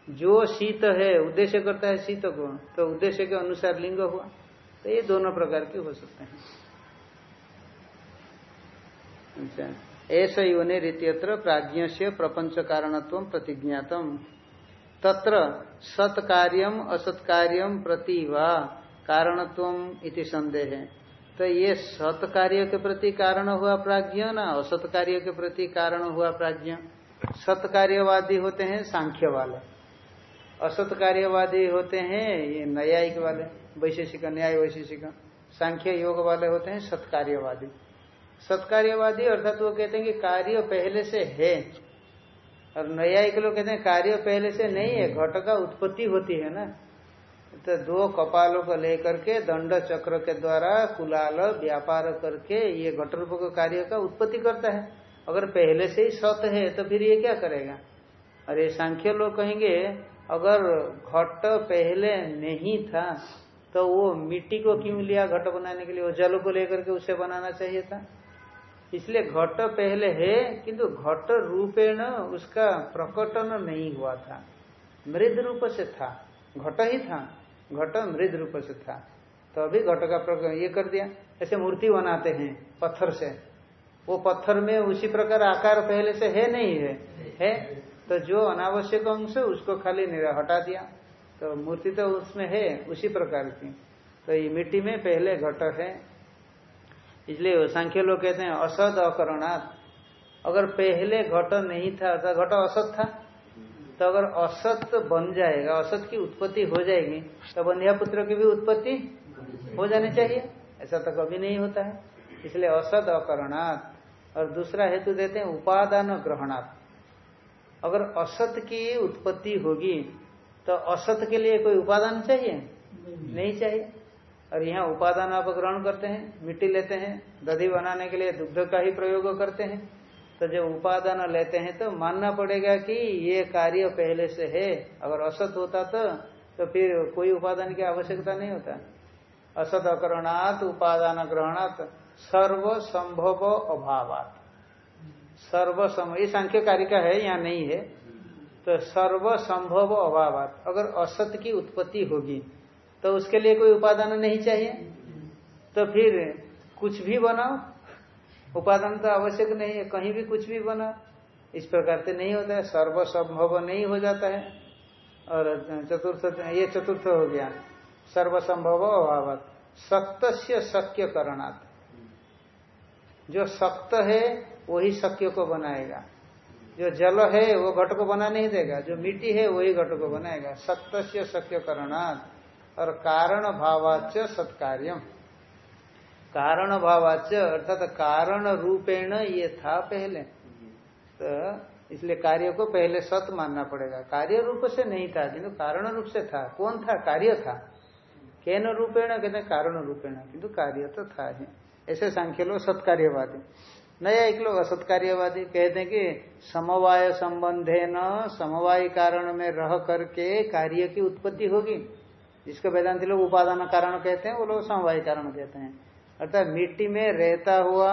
जो शीत है, उद्देश्य करता है शीत को तो उद्देश्य के अनुसार लिंग हुआ। तो ये दोनों प्रकार के हो सकते हैं। अच्छा। ऐसा योनि रीत्यत्र प्राज्ञ से प्रपंच कारणत्व प्रतिज्ञातम। तत्र सत्कार्यम असत्कार्यम प्रति वा कारणत्व इति संदेह तो ये सत कार्य के प्रति कारण हुआ प्राज्ञ ना असत कार्य के प्रति कारण हुआ प्राज्ञ? सत्कार्यवादी होते हैं सांख्य वाले। असत कार्यवादी होते हैं ये न्यायिक वाले, वैशेषिक न्याय वैशेषिक सांख्य योग वाले होते हैं सत्कार्यवादी। सत्कार्यवादी अर्थात वो कहते हैं कि कार्य पहले से है। और न्यायिक लोग कहते हैं कार्य पहले से नहीं है, घट का उत्पत्ति होती है ना। तो दो कपालों को लेकर के, दंड चक्र के द्वारा कुलाल व्यापार करके ये घट रूप कार्य का उत्पत्ति करता है। अगर पहले से ही सत है तो फिर ये क्या करेगा? और ये सांख्य लोग कहेंगे, अगर घट पहले नहीं था तो वो मिट्टी को क्यों लिया घट बनाने के लिए? वो जल को लेकर के उसे बनाना चाहिए था। इसलिए घट पहले है, किंतु घट रूपेण उसका प्रकटन नहीं हुआ था। मृद रूप से था। घट ही था। घट मृद रूप से था। तो अभी घट का प्रकट ये कर दिया। ऐसे मूर्ति बनाते हैं पत्थर से। वो पत्थर में उसी प्रकार आकार पहले से है, नहीं है? है। तो जो अनावश्यक अंश, उसको खाली हटा दिया। तो मूर्ति तो उसमें है, उसी प्रकार की। तो ये मिट्टी में पहले घट है। इसलिए सांख्य लोग कहते हैं असद अकरणात्। अगर पहले घट नहीं था तो घट असत था। तो अगर असत बन जाएगा असत की उत्पत्ति हो जाएगी तो बंध्या पुत्र की भी उत्पत्ति हो जानी चाहिए। ऐसा तो कभी नहीं होता है। इसलिए असद अकरणात्। और दूसरा हेतु देते हैं उपादान ग्रहणात्। अगर असत की उत्पत्ति होगी तो असत के लिए कोई उपादान चाहिए? नहीं चाहिए। और यहाँ उपादान आप ग्रहण करते हैं, मिट्टी लेते हैं दधी बनाने के लिए दुग्ध का ही प्रयोग करते हैं। तो जब उपादान लेते हैं तो मानना पड़ेगा कि ये कार्य पहले से है, अगर असत होता तो तो फिर कोई उपादान की आवश्यकता नहीं होता। असत अकरणात, उपादान ग्रहणात, सर्व संभव अभावात। सर्व सम, ये सांख्य कार्य का है या नहीं है। तो सर्व संभव अभावात। अगर असत की उत्पत्ति होगी तो उसके लिए कोई उपादान नहीं चाहिए। तो फिर कुछ भी बनाओ। उपादान तो आवश्यक नहीं है, कहीं भी कुछ भी बनाओ। इस प्रकार से नहीं होता है, सर्वसंभव नहीं हो जाता है। और चतुर्थ, ये चतुर्थ हो गया। सर्वसंभव अभाव सक्त से शक्य करणात् जो सक्त है, वही शक्य को बनाएगा। जो जल है, वो घट को बना नहीं देगा। जो मिट्टी है, वही घट को बनाएगा। सत्य से शक्य करणात् और कारण भावाच्य सत्कार्यम। कारण भावाच्य अर्थात कारण रूपेण ये था पहले। तो इसलिए कार्य को पहले सत मानना पड़ेगा। कार्य रूप से नहीं था, किंतु कारण रूप से था। कौन था? कार्य था। केन रूपेण? कहते कारण रूपेण। किंतु कार्य तो था ही। ऐसे सांख्य लोग सत्कार्यवादी। नया एक लोग असत्कार्यवादी कहते हैं कि समवाय संबंधे न, समवाय कारण में रह करके कार्य की उत्पत्ति होगी। जिसको वेदांति लोग उपादान कारण कहते हैं, वो लोग समवाय कारण कहते हैं। अर्थात मिट्टी में रहता हुआ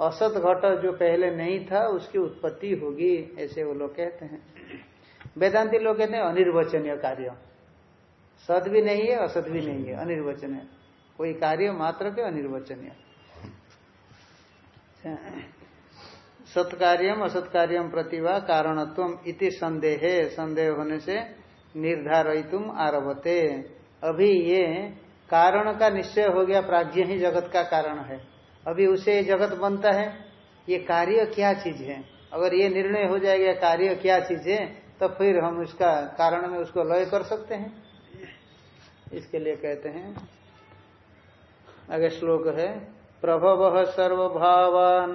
असत घट जो पहले नहीं था, उसकी उत्पत्ति होगी, ऐसे वो लोग कहते हैं। वेदांति लोग कहते हैं अनिर्वचनीय कार्य। सद भी नहीं है, असत भी नहीं है, अनिर्वचनीय। कोई कार्य मात्र के अनिर्वचनीय। सत्कार्यम, असत्कार्यम प्रतिभा कारणत्व इति संदेह। संदेह होने से निर्धारित आरभते। अभी ये कारण का निश्चय हो गया, प्राज्ञ ही जगत का कारण है। अभी उसे जगत बनता है, ये कार्य क्या चीज़ है? अगर ये निर्णय हो जाएगा, कार्य क्या चीज़ है तो फिर हम उसका कारण में उसको लय कर सकते हैं। इसके लिए कहते हैं, आगे श्लोक है प्रभव सर्वभावान।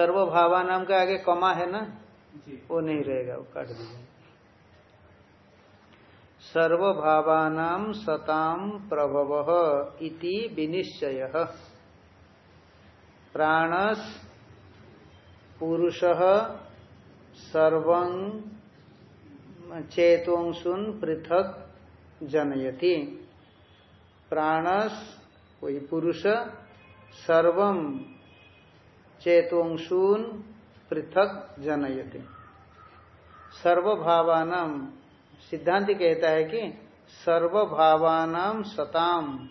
सर्वभावा नाम का आगे कमा है ना? वो नहीं रहेगा वो काट दीजिए। सर्वभावानाम सताम प्रभव इति विनिश्चय। प्राणस पुरुष सर्व चेतोंसुन पृथक जनयति। प्राणस कोई पुरुष सर्वम चेतोंशून पृथक जनयति। सर्वभावान सिद्धांत कहता है कि सर्वभावान सताम।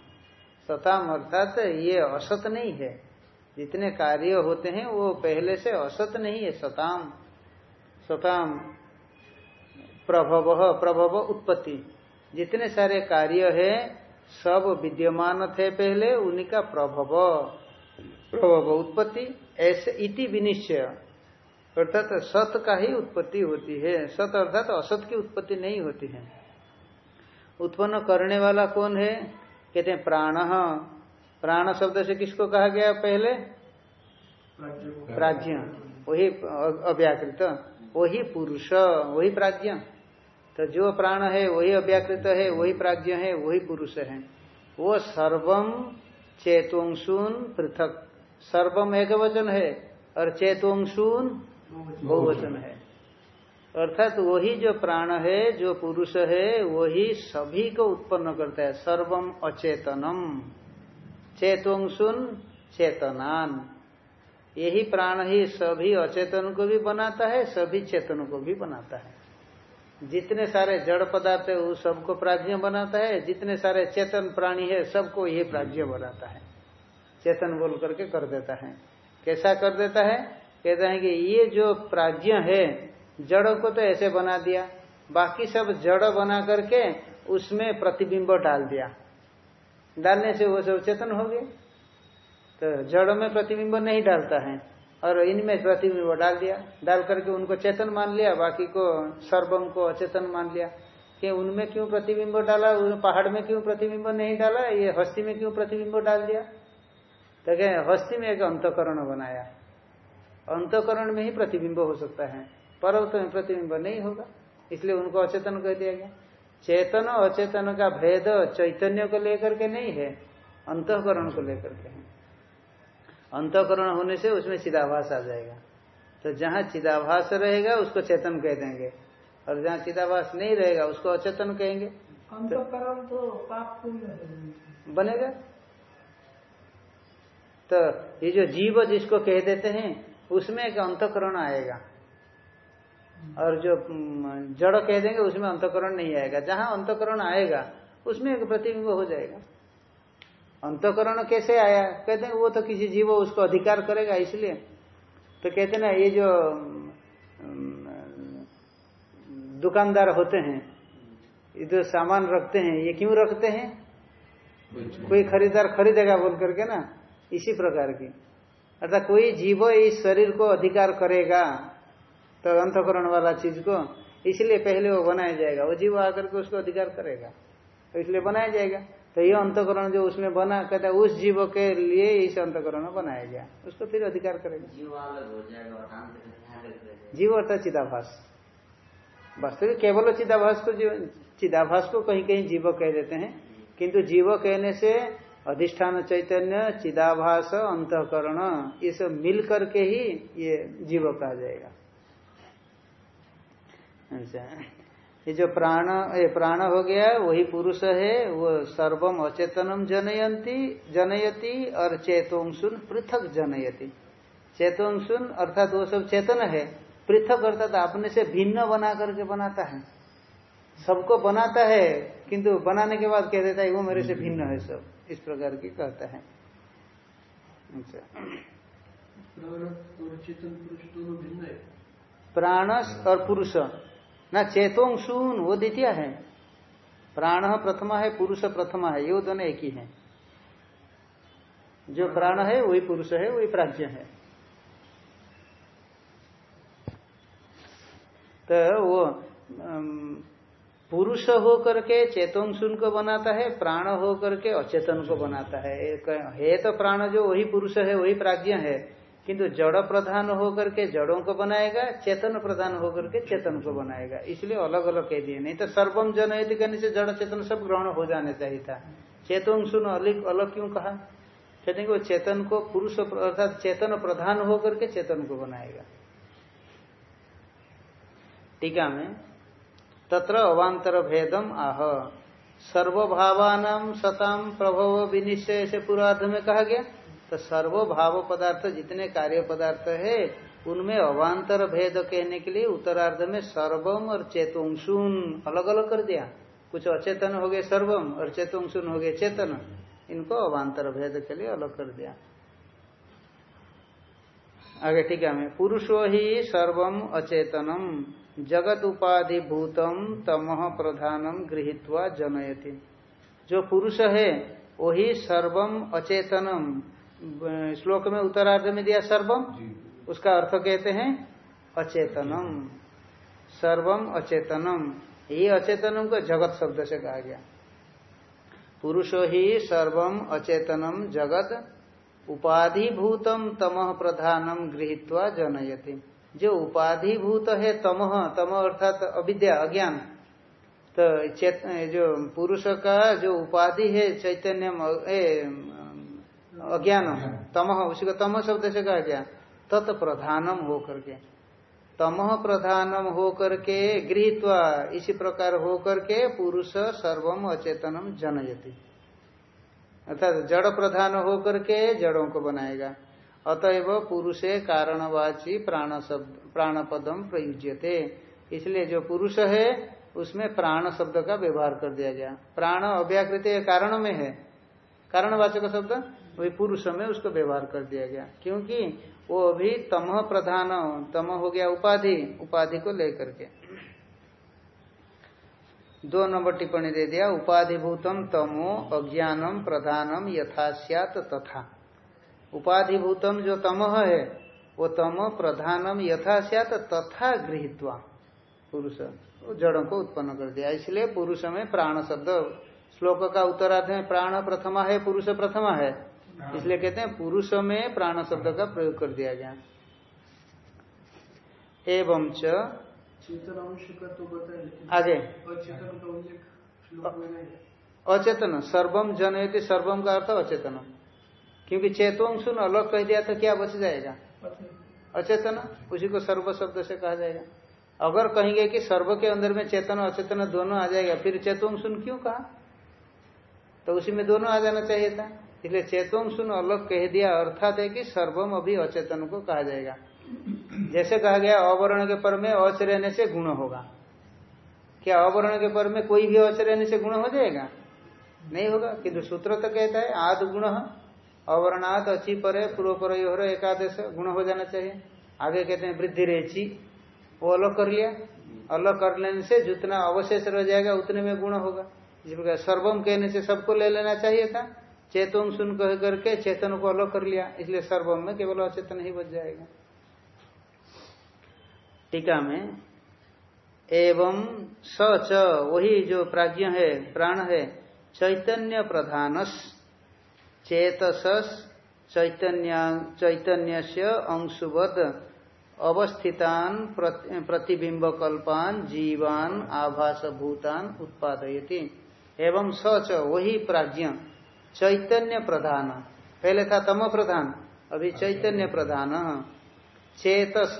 सताम अर्थात ये असत नहीं है। जितने कार्य होते हैं, वो पहले से असत नहीं है, सताम। सताम प्रभव प्रभव उत्पत्ति। जितने सारे कार्य है, सब विद्यमान थे पहले, उन्हीं का प्रभव। प्रभव उत्पत्ति, ऐसे इति विनिश्चय। अर्थात सत का ही उत्पत्ति होती है। सत अर्थात असत की उत्पत्ति नहीं होती है। उत्पन्न करने वाला कौन है? कहते हैं प्राण। प्राण शब्द से किसको कहा गया पहले? प्राज्ञ। वही अव्याकृत। वही पुरुष। वही प्राज्ञ। तो जो प्राण है, वही अव्याकृत है, वही प्राज्ञ है, वही पुरुष है। वो सर्वम चेतोंशून पृथक। सर्वम एक वचन है और चेतोंशून बहुवचन है। अर्थात तो वही जो प्राण है, जो पुरुष है, वही सभी को उत्पन्न करता है, सर्वम अचेतनम। चेतोंशुन चेतनान। यही प्राण ही सभी अचेतन को भी बनाता है, सभी चेतन को भी बनाता है। जितने सारे जड़ पदार्थ है, वो सबको प्राज्ञ बनाता है, जितने सारे चेतन प्राणी है, सबको ये प्राज्ञ बनाता है। चेतन बोल करके कर देता है। कैसा कर देता है? कहते हैं कि ये जो प्राज्ञ है, जड़ को तो ऐसे बना दिया। बाकी सब जड़ बना करके उसमें प्रतिबिंब डाल दिया। डालने से वो सब चेतन हो गए। तो जड़ में प्रतिबिंब नहीं डालता है और इनमें प्रतिबिंब डाल दिया। डाल करके उनको चेतन मान लिया, बाकी को सर्वम को अचेतन मान लिया। कि उनमें क्यों प्रतिबिंब डाला? पहाड़ में क्यों प्रतिबिंब नहीं डाला? ये हस्ती में क्यों प्रतिबिंब डाल दिया? तो क्या हस्ती में एक अंतकरण बनाया। अंतकरण में ही प्रतिबिंब हो सकता है। पर्वत में प्रतिबिंब नहीं होगा इसलिए उनको अचेतन कह दिया गया। चेतन अचेतन का भेद चैतन्य को लेकर के नहीं है अंतकरण को लेकर के है। अंतकरण होने से उसमें चिदाभास आ जाएगा। तो जहाँ चिदाभास रहेगा उसको चेतन कह देंगे। और जहाँ चिदाभास नहीं रहेगा उसको अचेतन कहेंगे। अंतकरण तो पाप बनेगा। तो ये जो जीव जिसको कह देते हैं उसमें एक अंतकरण आएगा। और जो जड़ कह देंगे उसमें अंतकरण नहीं आएगा। जहाँ अंतकरण आएगा उसमें एक प्रतिबिंब हो जाएगा। अंतकरण कैसे आया? कहते हैं वो तो किसी जीव उसको अधिकार करेगा इसलिए। तो कहते ना ये जो दुकानदार होते हैं ये जो सामान रखते हैं ये क्यों रखते हैं? कोई खरीदार खरीदेगा बोल करके ना? इसी प्रकार की। अर्थात कोई जीव इस शरीर को अधिकार करेगा तो अंतकरण वाला चीज़ को इसलिए पहले वो बनाया जाएगा। वो जीव आकर के उसको अधिकार करेगा तो इसलिए बनाया जाएगा। तो ये अंतकरण जो उसमें बना कहता है उस जीव के लिए इस अंतकरण बनाया गया। उसको फिर अधिकार करेगा। जीव अलग हो जाएगा जीव अर्थात चिदाभास। वास्तविक केवल चिदाभास को जीव चिदाभास को कहीं कहीं जीव कह देते हैं किंतु जीव कहने से अधिष्ठान चैतन्य, चिदाभास, अंतकरण ये सब मिल करके ही ये जीव कहा जाएगा। अच्छा। ये जो प्राण, ये प्राण हो गया वही पुरुष है, वो सर्वम अचेतनम जनयंती जनयति, और चेतोंसुन पृथक जनयति। चेतोंसुन अर्थात वो सब चेतन है, पृथक अर्थात अपने से भिन्न बना करके बनाता है। सबको बनाता है, किंतु बनाने के बाद कह देता है, वो मेरे से भिन्न है सब। इस प्रकार की कहता है। अच्छा। प्राणस और पुरुष। ना चेतों सुन वो द्वितीय है। प्राण प्रथमा है, पुरुष प्रथमा है, ये दोनों एक ही है। जो प्राण है, वही पुरुष है, वही प्राज्ञ है। तो वो पुरुष हो करके सुन को बनाता है, प्राण हो करके अचेतन को बनाता है। है तो प्राण जो वही पुरुष है, वही प्राज्ञ है, किंतु जड़ प्रधान होकर के जड़ों को बनाएगा, चेतन प्रधान होकर के चेतन को बनाएगा। इसलिए अलग अलग कह दिए। नहीं तो सर्वम जन कहने से जड़ चेतन सब ग्रहण हो जाने चाहिए था। चेतन सुन अलग अलग क्यों कहा? कहते वो चेतन को पुरुष अर्थात चेतन प्रधान होकर के चेतन को बनाएगा। टीका में तत्र अवांतर भेदम आह। सर्वभावान सताम प्रभव विनिश्चय से पूर्वार्ध में कहा गया। तो सर्वभाव पदार्थ जितने कार्य पदार्थ है, उनमें अवांतर भेद कहने के लिए उत्तरार्ध में सर्वम और चेतुंशुन अलग अलग कर दिया। कुछ अचेतन हो गए सर्वम और चेतुंशुन हो गए चेतन। इनको अवांतर भेद के लिए अलग कर दिया। आगे ठीक है मैं पुरुषो ही सर्वम अचेतनम। जगत उपाधि भूतम तमह प्रधानम गृहित्वा जनयति। जो पुरुष है वही सर्वम अचेतनम। श्लोक में उत्तरार्ध में दिया सर्वम? उसका अर्थ कहते हैं अचेतनम। सर्वम अचेतनम। ये अचेतनम को जगत शब्द से कहा गया। पुरुषो ही सर्वम अचेतनम जगत उपाधि भूतम तमह प्रधानम गृहित्वा जनयति। जो उपाधिभूत है तमह तम अर्थात अविद्या, अज्ञान। तो चेत, जो पुरुष का जो उपाधि है, चैतन्य अज्ञान तमह उसी को तम शब्द से कहा गया। तत्प्रधानम हो करके। तमह प्रधानम हो करके गृहत्वा, इसी प्रकार हो करके पुरुष सर्वम अचेतनम जनयति। अर्थात जड़ प्रधान हो करके जड़ों को बनाएगा। अतएव पुरुषे कारणवाची प्राण शब्द प्राण पदम प्रयुज्यते। इसलिए जो पुरुष है, उसमें प्राण शब्द का व्यवहार कर दिया गया। प्राण अव्याकृत कारण में है। कारणवाचक शब्द? वही पुरुष में उसको व्यवहार कर दिया गया। क्योंकि वो अभी तमह प्रधान, तम हो गया उपाधि उपाधि को लेकर के। दो नंबर टिप्पणी दे दिया, उपाधिभूतम तमो अज्ञानम प्रधानम यथाश्यात तथा। उपाधिभूतम जो तम है वो तम प्रधानम यथा सत तथा गृहित्वा। पुरुष जड़ों को उत्पन्न कर दिया। इसलिए पुरुष में प्राण शब्द श्लोक का उत्तरार्ध में प्राण प्रथमा है पुरुष प्रथमा है। इसलिए कहते हैं पुरुष में प्राण शब्द का प्रयोग कर दिया गया। एवं च आगे। अचेतन सर्वम जनयति सर्वम का अर्थ अचेतन। क्योंकि चेतों सुन अलग कह दिया तो क्या बच जाएगा? अचेतन? उसी को सर्व शब्द से कहा जाएगा। अगर कहेंगे कि सर्व के अंदर में चेतन अचेतन दोनों आ जाएगा फिर चेतों सुन क्यों कहा? तो उसी में दोनों आ जाना चाहिए था। इसलिए चेतों सुन अलग कह दिया अर्थात है कि सर्वम अभी अचेतन को कहा जाएगा। जैसे कहा गया अवर्ण के पर में अच रहने से गुण होगा। क्या अवर्ण के पर में कोई भी अच रहने से गुण हो जाएगा? नहीं होगा। किंतु सूत्र तो कहता है आद गुण अवर्णात अच्छी पर, पूर्व पर योर एकादश गुण हो जाना चाहिए। आगे कहते हैं, वृद्धि रेची। वो अलग कर लिया। अलग कर लेने से जितना अवशेष रह जाएगा, उतने में गुण होगा। जिस प्रकार सर्वम कहने से सबको ले लेना चाहिए था। चेतन सुन कह करके चेतन को अलग कर लिया। इसलिए सर्वम में केवल अचेतन ही बच जाएगा। टीका में, एवं सच वही जो प्राज्ञ है, प्राण है, चैतन्य प्रधानस। चेतस चैतन्य चैतन्य से अंशुवद अवस्थितान प्रतिबिंब कल्पान जीवान आभास भूतान उत्पादयति। एवं सच वही प्राज्ञ चैतन्य प्रधान। पहले था तम प्रधान अभी चैतन्य प्रधान। चेतस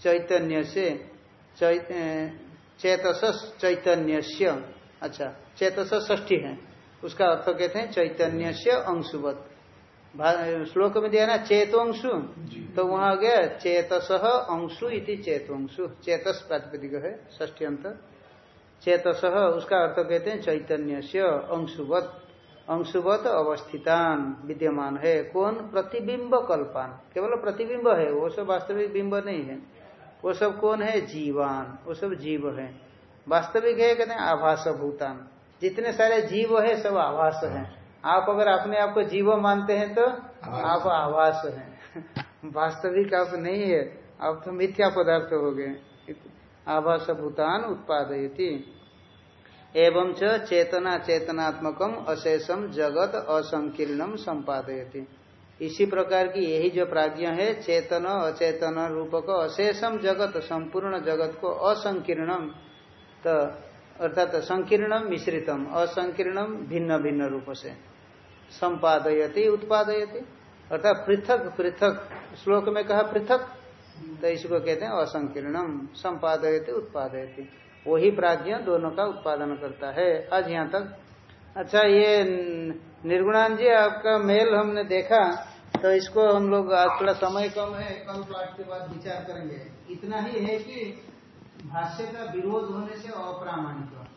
चैतन्य से चेतस चैतन्य अच्छा चेतस ष्ठी है। उसका अर्थ कहते हैं चैतन्य से अंशुवत श्लोक में दिया ना चेतोंशु तो वहाँ गया चेतस अंशु इति चेतोंशु चेतस प्रातिपदिक है ष्टी अंत। चेतस उसका अर्थ कहते हैं चैतन्य से अंशुवत। अंशुवत अवस्थितान विद्यमान है। कौन? प्रतिबिंब कल्पान। केवल प्रतिबिंब है वो सब वास्तविक बिंब नहीं है। वो सब कौन है? जीवान। वो सब जीव है। वास्तविक है कहते हैं आभास भूतान जितने सारे जीव है सब आभास है। आप अगर अपने आप को जीव मानते हैं तो आप आभास है। वास्तविक आप नहीं है। आप तो मिथ्या पदार्थ हो गए। आभास भूतान उत्पादयती। एवं च चेतना चेतनात्मकम अशेषम जगत असंकीर्णम संपादयती। इसी प्रकार की यही जो प्राज्ञ है चेतन अचेतन रूपक अशेषम जगत संपूर्ण जगत को असंकीर्णम। तो अर्थात संकीर्णम मिश्रितम असंकीर्णम भिन्न भिन्न रूप से संपादयती, उत्पादयती। अर्थात पृथक पृथक। श्लोक में कहा पृथक? तो इसको कहते हैं असंकीर्णम संपादयती, उत्पादयती। वही प्राज्ञ दोनों का उत्पादन करता है। आज यहाँ तक। अच्छा ये निर्गुणान जी, आपका मेल हमने देखा। तो इसको हम लोग आज थोड़ा समय कम है कल पाठ के बाद विचार करेंगे। इतना ही है कि भाष्य का विरोध होने से अप्रामाणिक